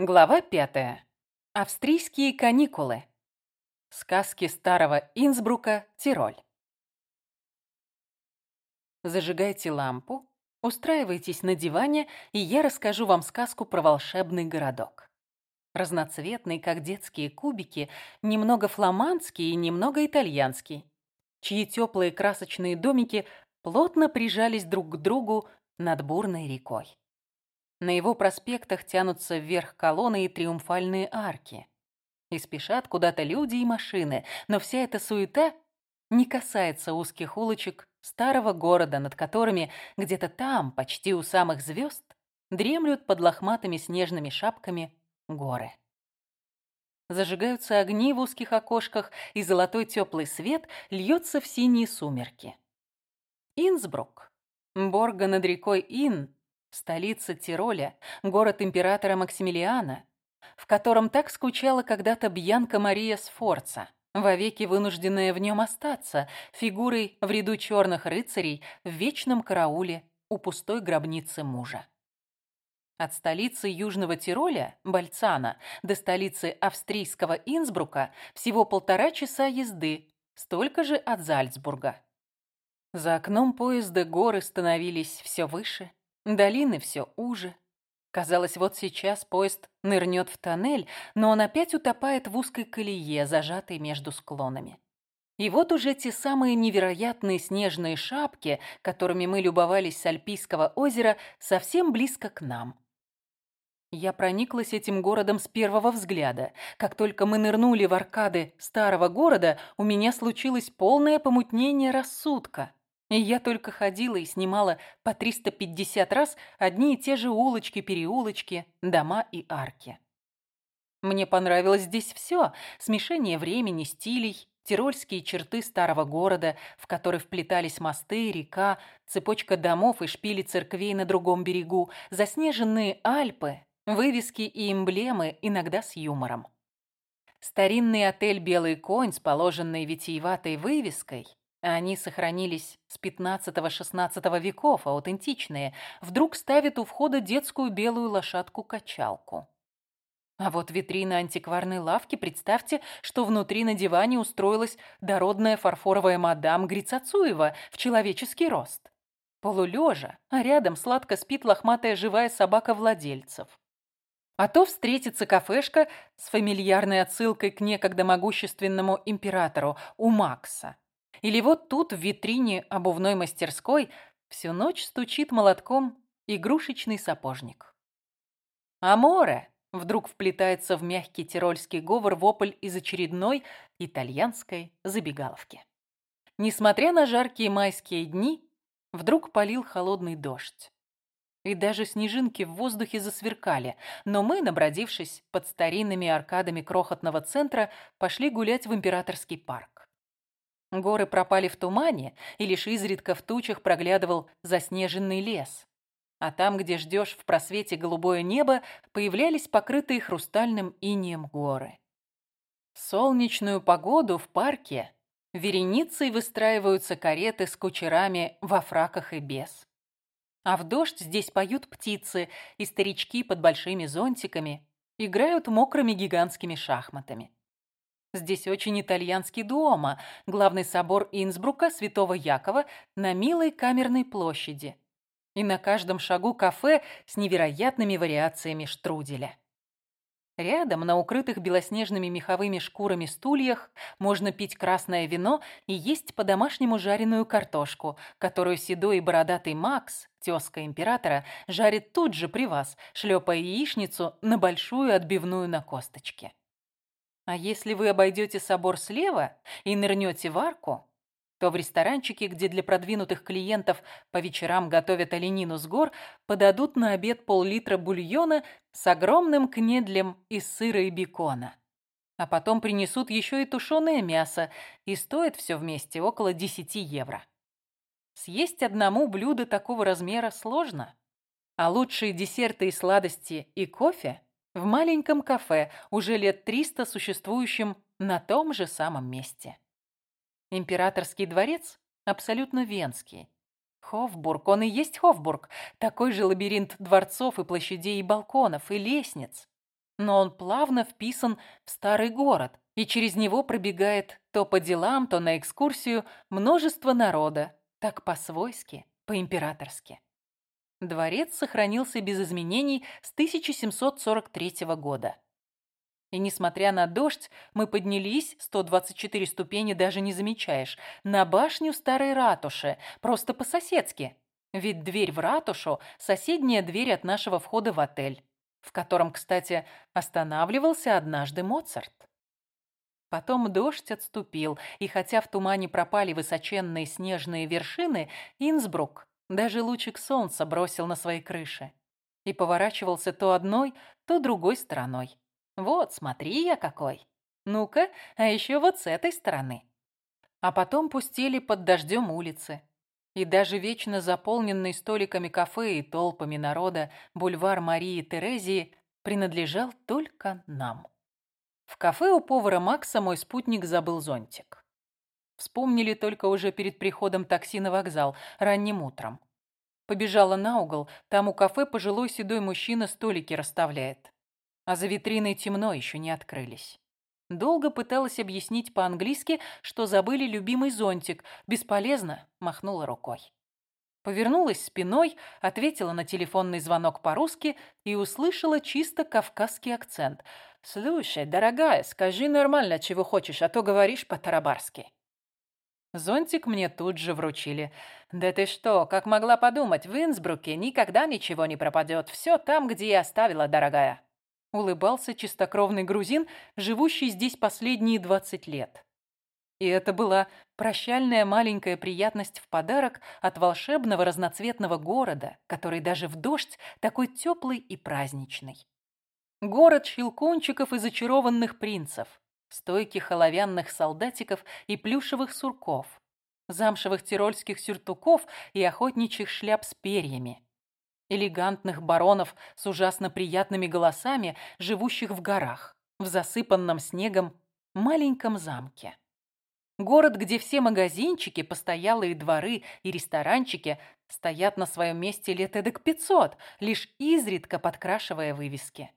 Глава пятая. Австрийские каникулы. Сказки старого Инсбрука, Тироль. Зажигайте лампу, устраивайтесь на диване, и я расскажу вам сказку про волшебный городок. Разноцветный, как детские кубики, немного фламандский и немного итальянский, чьи теплые красочные домики плотно прижались друг к другу над бурной рекой. На его проспектах тянутся вверх колонны и триумфальные арки. И спешат куда-то люди и машины, но вся эта суета не касается узких улочек старого города, над которыми где-то там, почти у самых звезд, дремлют под лохматыми снежными шапками горы. Зажигаются огни в узких окошках, и золотой теплый свет льется в синие сумерки. Инсбрук. Борга над рекой Ин Столица Тироля, город императора Максимилиана, в котором так скучала когда-то Бьянка Мария Сфорца, вовеки вынужденная в нем остаться, фигурой в ряду черных рыцарей в вечном карауле у пустой гробницы мужа. От столицы Южного Тироля, Бальцана, до столицы австрийского Инсбрука всего полтора часа езды, столько же от Зальцбурга. За окном поезда горы становились все выше, Долины все уже. Казалось, вот сейчас поезд нырнет в тоннель, но он опять утопает в узкой колее, зажатой между склонами. И вот уже те самые невероятные снежные шапки, которыми мы любовались с Альпийского озера, совсем близко к нам. Я прониклась этим городом с первого взгляда. Как только мы нырнули в аркады старого города, у меня случилось полное помутнение рассудка. И я только ходила и снимала по 350 раз одни и те же улочки, переулочки, дома и арки. Мне понравилось здесь все: смешение времени, стилей, тирольские черты старого города, в который вплетались мосты, река, цепочка домов и шпили церквей на другом берегу, заснеженные Альпы, вывески и эмблемы, иногда с юмором. Старинный отель «Белый конь» с положенной витиеватой вывеской они сохранились с 15-16 веков, аутентичные. Вдруг ставит у входа детскую белую лошадку-качалку. А вот витрина антикварной лавки, представьте, что внутри на диване устроилась дородная фарфоровая мадам Грицацуева в человеческий рост. Полулежа, а рядом сладко спит лохматая живая собака владельцев. А то встретится кафешка с фамильярной отсылкой к некогда могущественному императору у Макса. Или вот тут, в витрине обувной мастерской, всю ночь стучит молотком игрушечный сапожник. «Аморе!» — вдруг вплетается в мягкий тирольский говор вопль из очередной итальянской забегаловки. Несмотря на жаркие майские дни, вдруг полил холодный дождь. И даже снежинки в воздухе засверкали, но мы, набродившись под старинными аркадами крохотного центра, пошли гулять в Императорский парк. Горы пропали в тумане, и лишь изредка в тучах проглядывал заснеженный лес. А там, где ждешь в просвете голубое небо, появлялись покрытые хрустальным инеем горы. В солнечную погоду в парке вереницей выстраиваются кареты с кучерами во фраках и без. А в дождь здесь поют птицы, и старички под большими зонтиками играют мокрыми гигантскими шахматами. Здесь очень итальянский дома, главный собор Инсбрука Святого Якова на милой камерной площади. И на каждом шагу кафе с невероятными вариациями штруделя. Рядом, на укрытых белоснежными меховыми шкурами стульях, можно пить красное вино и есть по-домашнему жареную картошку, которую седой и бородатый Макс, тезка императора, жарит тут же при вас, шлепая яичницу на большую отбивную на косточке. А если вы обойдете собор слева и нырнете в арку, то в ресторанчике, где для продвинутых клиентов по вечерам готовят оленину с гор, подадут на обед пол-литра бульона с огромным кнедлем из сыра и бекона. А потом принесут еще и тушеное мясо, и стоит все вместе около 10 евро. Съесть одному блюдо такого размера сложно. А лучшие десерты и сладости и кофе в маленьком кафе, уже лет триста существующем на том же самом месте. Императорский дворец абсолютно венский. Хофбург, он и есть Хофбург, такой же лабиринт дворцов и площадей и балконов, и лестниц. но он плавно вписан в старый город, и через него пробегает то по делам, то на экскурсию множество народа, так по-свойски, по-императорски. Дворец сохранился без изменений с 1743 года. И несмотря на дождь, мы поднялись, 124 ступени даже не замечаешь, на башню старой ратуши, просто по-соседски. Ведь дверь в ратушу – соседняя дверь от нашего входа в отель, в котором, кстати, останавливался однажды Моцарт. Потом дождь отступил, и хотя в тумане пропали высоченные снежные вершины, Инсбрук даже лучик солнца бросил на свои крыши и поворачивался то одной, то другой стороной. Вот, смотри я какой. Ну-ка, а еще вот с этой стороны. А потом пустили под дождем улицы. И даже вечно заполненный столиками кафе и толпами народа бульвар Марии Терезии принадлежал только нам. В кафе у повара Макса мой спутник забыл зонтик. Вспомнили только уже перед приходом такси на вокзал, ранним утром. Побежала на угол, там у кафе пожилой седой мужчина столики расставляет. А за витриной темно, еще не открылись. Долго пыталась объяснить по-английски, что забыли любимый зонтик. Бесполезно, махнула рукой. Повернулась спиной, ответила на телефонный звонок по-русски и услышала чисто кавказский акцент. «Слушай, дорогая, скажи нормально, чего хочешь, а то говоришь по-тарабарски». Зонтик мне тут же вручили. «Да ты что, как могла подумать, в Инсбруке никогда ничего не пропадет. Все там, где я оставила, дорогая». Улыбался чистокровный грузин, живущий здесь последние двадцать лет. И это была прощальная маленькая приятность в подарок от волшебного разноцветного города, который даже в дождь такой теплый и праздничный. Город щелкунчиков и зачарованных принцев, стойких оловянных солдатиков и плюшевых сурков, замшевых тирольских сюртуков и охотничьих шляп с перьями, элегантных баронов с ужасно приятными голосами, живущих в горах, в засыпанном снегом маленьком замке. Город, где все магазинчики, постоялые дворы и ресторанчики стоят на своем месте лет эдак пятьсот, лишь изредка подкрашивая вывески.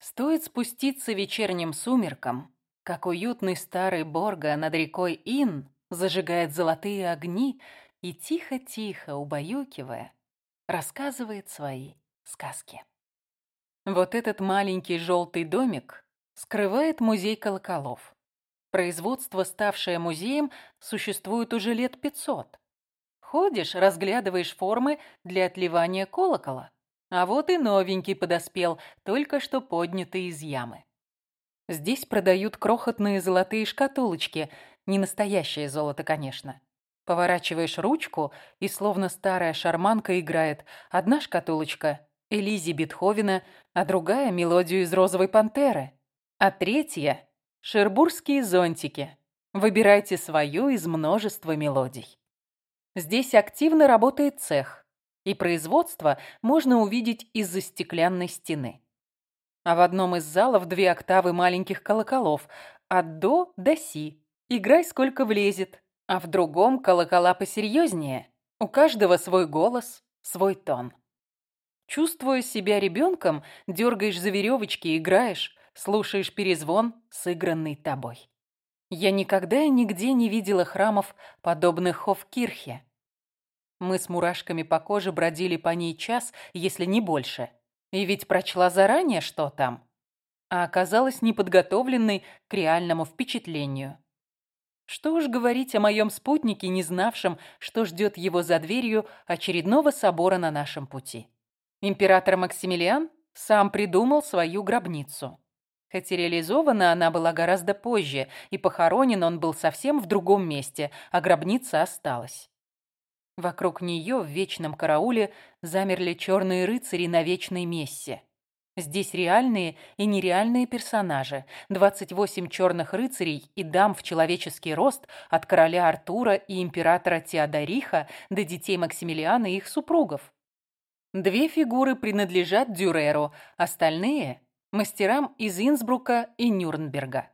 Стоит спуститься вечерним сумерком, как уютный старый Борга над рекой Ин зажигает золотые огни и тихо-тихо, убаюкивая, рассказывает свои сказки. Вот этот маленький желтый домик скрывает музей колоколов. Производство, ставшее музеем, существует уже лет пятьсот. Ходишь, разглядываешь формы для отливания колокола. А вот и новенький подоспел, только что поднятый из ямы. Здесь продают крохотные золотые шкатулочки, не настоящее золото, конечно. Поворачиваешь ручку, и словно старая шарманка играет одна шкатулочка – Элизи Бетховена, а другая – мелодию из «Розовой пантеры», а третья Шербургские зонтики. Выбирайте свою из множества мелодий. Здесь активно работает цех, и производство можно увидеть из-за стеклянной стены. А в одном из залов две октавы маленьких колоколов от до до си. Играй сколько влезет. А в другом колокола посерьезнее. У каждого свой голос, свой тон. Чувствуя себя ребенком, дергаешь за веревочки, играешь, слушаешь перезвон, сыгранный тобой. Я никогда и нигде не видела храмов, подобных Хофкирхе. Мы с мурашками по коже бродили по ней час, если не больше. И ведь прочла заранее, что там. А оказалась неподготовленной к реальному впечатлению. Что уж говорить о моем спутнике, не знавшем, что ждет его за дверью очередного собора на нашем пути. Император Максимилиан сам придумал свою гробницу. Хотя реализована она была гораздо позже, и похоронен он был совсем в другом месте, а гробница осталась. Вокруг нее в вечном карауле замерли черные рыцари на вечной мессе. Здесь реальные и нереальные персонажи. 28 черных рыцарей и дам в человеческий рост от короля Артура и императора Теодориха до детей Максимилиана и их супругов. Две фигуры принадлежат Дюреру, остальные мастерам из Инсбрука и Нюрнберга.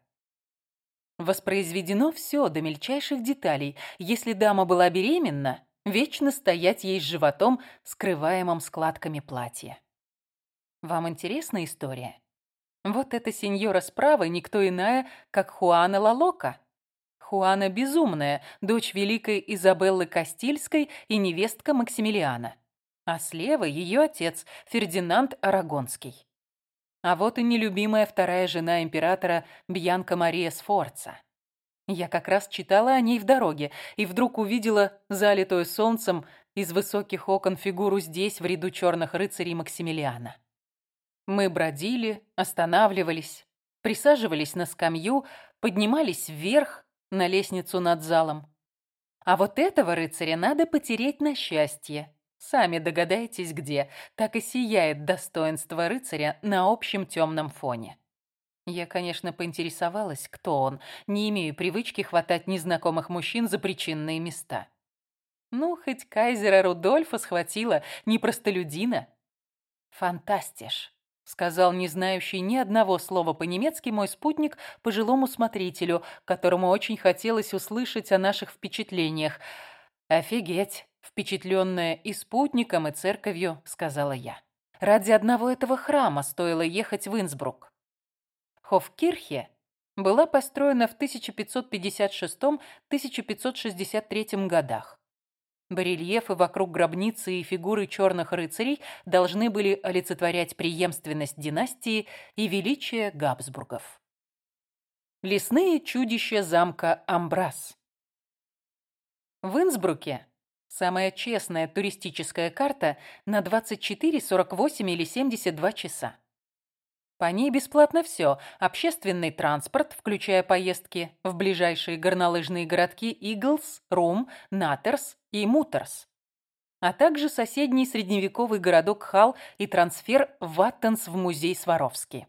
Воспроизведено все до мельчайших деталей. Если дама была беременна, вечно стоять ей с животом, скрываемым складками платья. Вам интересна история? Вот эта сеньора справа никто иная, как Хуана Лалока. Хуана Безумная, дочь великой Изабеллы Кастильской и невестка Максимилиана. А слева ее отец, Фердинанд Арагонский. А вот и нелюбимая вторая жена императора Бьянка Мария Сфорца. Я как раз читала о ней в дороге и вдруг увидела залитую солнцем из высоких окон фигуру здесь, в ряду черных рыцарей Максимилиана. Мы бродили, останавливались, присаживались на скамью, поднимались вверх на лестницу над залом. А вот этого рыцаря надо потереть на счастье. Сами догадаетесь, где. Так и сияет достоинство рыцаря на общем темном фоне. Я, конечно, поинтересовалась, кто он, не имею привычки хватать незнакомых мужчин за причинные места. Ну, хоть кайзера Рудольфа схватила, не простолюдина. Фантастиш сказал не знающий ни одного слова по-немецки мой спутник пожилому смотрителю, которому очень хотелось услышать о наших впечатлениях. «Офигеть!» впечатленная и спутником, и церковью, сказала я. Ради одного этого храма стоило ехать в Инсбрук. Хофкирхе была построена в 1556-1563 годах. Барельефы вокруг гробницы и фигуры черных рыцарей должны были олицетворять преемственность династии и величие Габсбургов. Лесные чудища замка Амбрас. В Инсбруке самая честная туристическая карта на 24, 48 или 72 часа. По ней бесплатно все. Общественный транспорт, включая поездки в ближайшие горнолыжные городки Иглс, Рум, Натерс и Мутерс. А также соседний средневековый городок Хал и трансфер в Аттенс в музей Сваровски.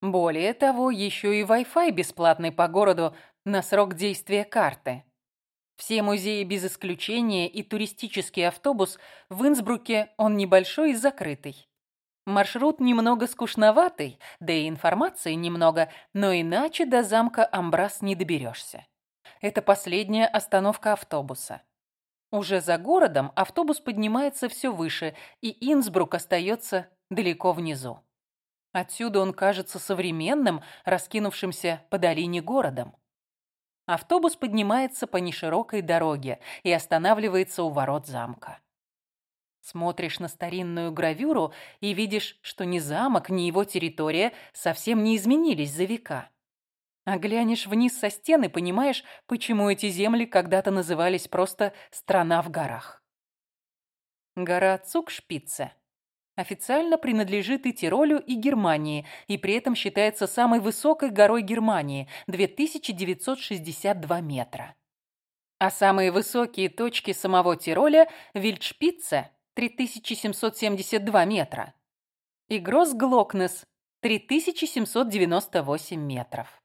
Более того, еще и Wi-Fi бесплатный по городу на срок действия карты. Все музеи без исключения и туристический автобус в Инсбруке он небольшой и закрытый. Маршрут немного скучноватый, да и информации немного, но иначе до замка Амбрас не доберешься. Это последняя остановка автобуса. Уже за городом автобус поднимается все выше, и Инсбрук остается далеко внизу. Отсюда он кажется современным, раскинувшимся по долине городом. Автобус поднимается по неширокой дороге и останавливается у ворот замка. Смотришь на старинную гравюру и видишь, что ни замок, ни его территория совсем не изменились за века. А глянешь вниз со стены, понимаешь, почему эти земли когда-то назывались просто «страна в горах». Гора Цукшпице официально принадлежит и Тиролю, и Германии, и при этом считается самой высокой горой Германии – 2962 метра. А самые высокие точки самого Тироля – Вильдшпице 3772 метра. И Гроссглокнес 3798 метров.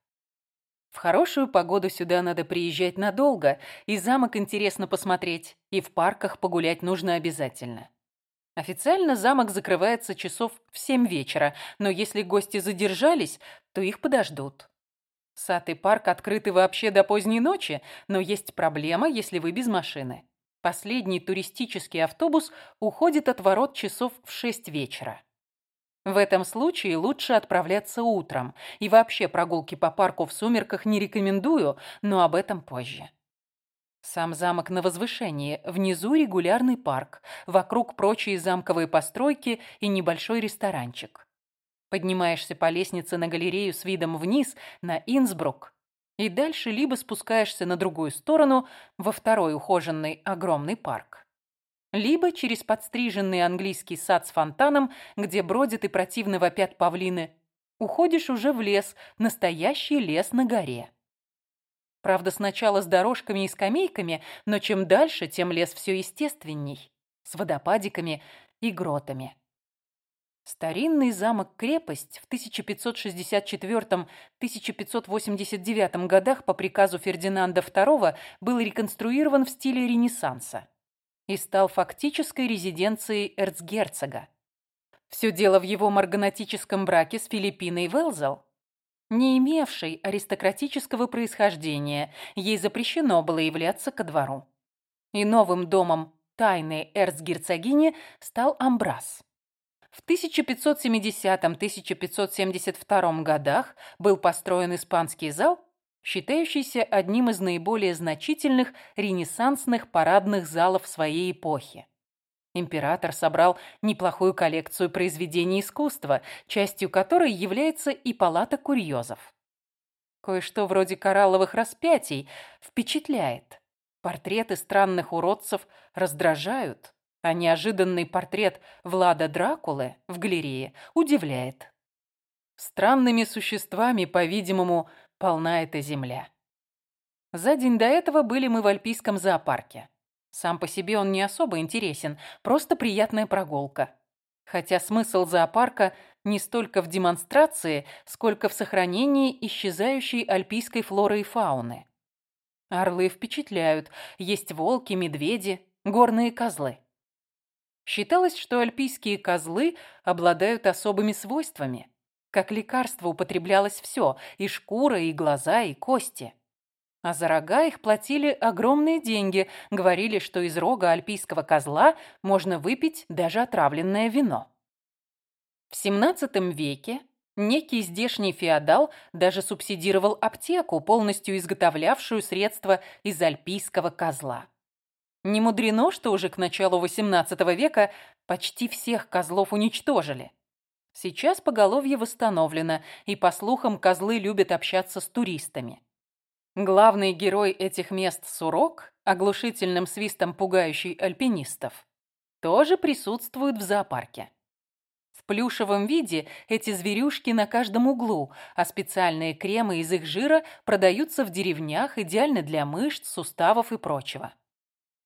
В хорошую погоду сюда надо приезжать надолго, и замок интересно посмотреть, и в парках погулять нужно обязательно. Официально замок закрывается часов в семь вечера, но если гости задержались, то их подождут. Сад и парк открыты вообще до поздней ночи, но есть проблема, если вы без машины. Последний туристический автобус уходит от ворот часов в 6 вечера. В этом случае лучше отправляться утром. И вообще прогулки по парку в сумерках не рекомендую, но об этом позже. Сам замок на возвышении, внизу регулярный парк, вокруг прочие замковые постройки и небольшой ресторанчик. Поднимаешься по лестнице на галерею с видом вниз на Инсбрук, и дальше либо спускаешься на другую сторону, во второй ухоженный огромный парк, либо через подстриженный английский сад с фонтаном, где бродят и противно вопят павлины, уходишь уже в лес, настоящий лес на горе. Правда, сначала с дорожками и скамейками, но чем дальше, тем лес все естественней, с водопадиками и гротами. Старинный замок-крепость в 1564-1589 годах по приказу Фердинанда II был реконструирован в стиле Ренессанса и стал фактической резиденцией эрцгерцога. Все дело в его марганатическом браке с Филиппиной Велзел, не имевшей аристократического происхождения, ей запрещено было являться ко двору. И новым домом тайной эрцгерцогини стал Амбрас. В 1570-1572 годах был построен испанский зал, считающийся одним из наиболее значительных ренессансных парадных залов своей эпохи. Император собрал неплохую коллекцию произведений искусства, частью которой является и палата курьезов. Кое-что вроде коралловых распятий впечатляет. Портреты странных уродцев раздражают, а неожиданный портрет Влада Дракулы в галерее удивляет. Странными существами, по-видимому, полна эта земля. За день до этого были мы в Альпийском зоопарке. Сам по себе он не особо интересен, просто приятная прогулка. Хотя смысл зоопарка не столько в демонстрации, сколько в сохранении исчезающей альпийской флоры и фауны. Орлы впечатляют, есть волки, медведи, горные козлы. Считалось, что альпийские козлы обладают особыми свойствами. Как лекарство употреблялось все – и шкура, и глаза, и кости. А за рога их платили огромные деньги, говорили, что из рога альпийского козла можно выпить даже отравленное вино. В XVII веке некий здешний феодал даже субсидировал аптеку, полностью изготовлявшую средства из альпийского козла. Не мудрено, что уже к началу XVIII века почти всех козлов уничтожили. Сейчас поголовье восстановлено, и, по слухам, козлы любят общаться с туристами. Главный герой этих мест Сурок, оглушительным свистом пугающий альпинистов, тоже присутствует в зоопарке. В плюшевом виде эти зверюшки на каждом углу, а специальные кремы из их жира продаются в деревнях идеально для мышц, суставов и прочего.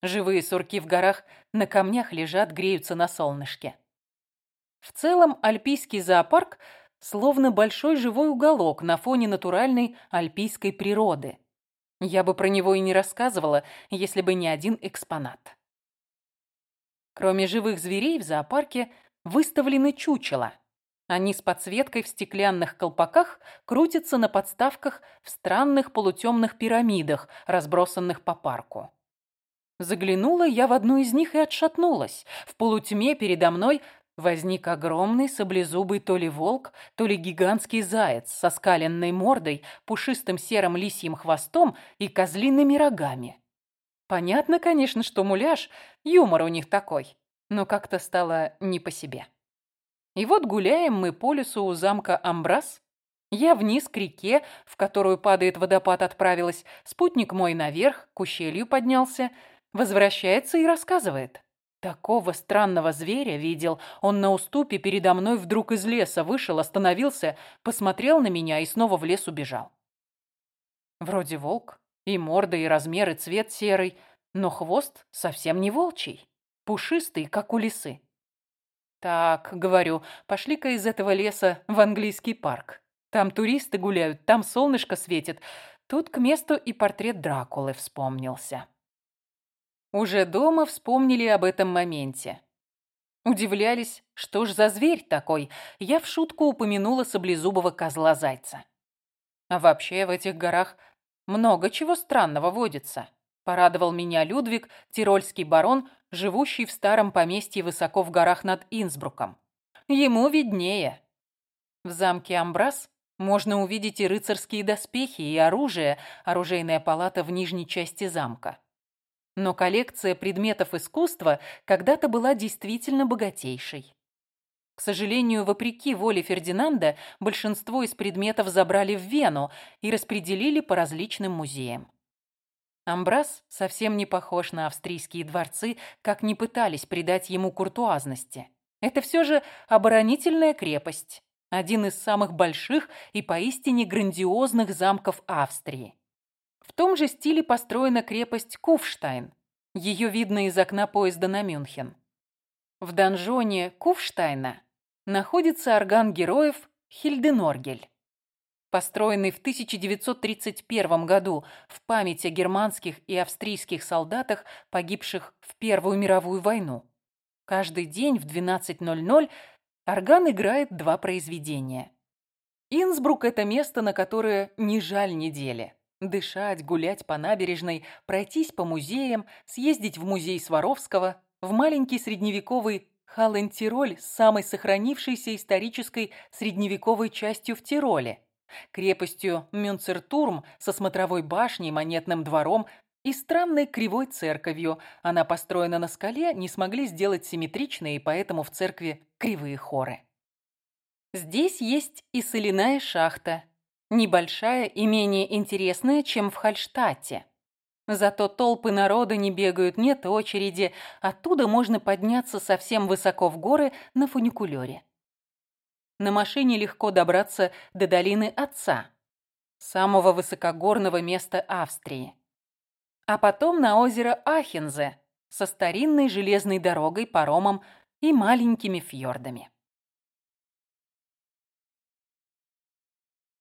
Живые сурки в горах на камнях лежат, греются на солнышке. В целом, альпийский зоопарк словно большой живой уголок на фоне натуральной альпийской природы. Я бы про него и не рассказывала, если бы не один экспонат. Кроме живых зверей в зоопарке выставлены чучела. Они с подсветкой в стеклянных колпаках крутятся на подставках в странных полутемных пирамидах, разбросанных по парку. Заглянула я в одну из них и отшатнулась. В полутьме передо мной возник огромный саблезубый то ли волк, то ли гигантский заяц со скаленной мордой, пушистым серым лисьим хвостом и козлиными рогами. Понятно, конечно, что муляж, юмор у них такой, но как-то стало не по себе. И вот гуляем мы по лесу у замка Амбрас. Я вниз к реке, в которую падает водопад, отправилась. Спутник мой наверх, к ущелью поднялся. Возвращается и рассказывает. Такого странного зверя видел. Он на уступе передо мной вдруг из леса вышел, остановился, посмотрел на меня и снова в лес убежал. Вроде волк, и морда, и размер, и цвет серый, но хвост совсем не волчий, пушистый, как у лисы. «Так, — говорю, — пошли-ка из этого леса в английский парк. Там туристы гуляют, там солнышко светит. Тут к месту и портрет Дракулы вспомнился». Уже дома вспомнили об этом моменте. Удивлялись, что ж за зверь такой, я в шутку упомянула саблезубого козла-зайца. А вообще в этих горах много чего странного водится. Порадовал меня Людвиг, тирольский барон, живущий в старом поместье высоко в горах над Инсбруком. Ему виднее. В замке Амбрас можно увидеть и рыцарские доспехи, и оружие, оружейная палата в нижней части замка. Но коллекция предметов искусства когда-то была действительно богатейшей. К сожалению, вопреки воле Фердинанда, большинство из предметов забрали в Вену и распределили по различным музеям. Амбрас совсем не похож на австрийские дворцы, как не пытались придать ему куртуазности. Это все же оборонительная крепость, один из самых больших и поистине грандиозных замков Австрии. В том же стиле построена крепость Куфштайн. Ее видно из окна поезда на Мюнхен. В донжоне Куфштайна находится орган героев Хильденоргель. Построенный в 1931 году в память о германских и австрийских солдатах, погибших в Первую мировую войну. Каждый день в 12.00 орган играет два произведения. Инсбрук – это место, на которое не жаль недели. Дышать, гулять по набережной, пройтись по музеям, съездить в музей Сваровского, в маленький средневековый Халлен-Тироль с самой сохранившейся исторической средневековой частью в Тироле, крепостью Мюнцертурм со смотровой башней, монетным двором и странной кривой церковью. Она построена на скале, не смогли сделать симметричные, и поэтому в церкви кривые хоры. Здесь есть и соляная шахта, небольшая и менее интересная, чем в Хальштате. Зато толпы народа не бегают, нет очереди. Оттуда можно подняться совсем высоко в горы на фуникулёре. На машине легко добраться до долины Отца, самого высокогорного места Австрии а потом на озеро Ахензе со старинной железной дорогой, паромом и маленькими фьордами.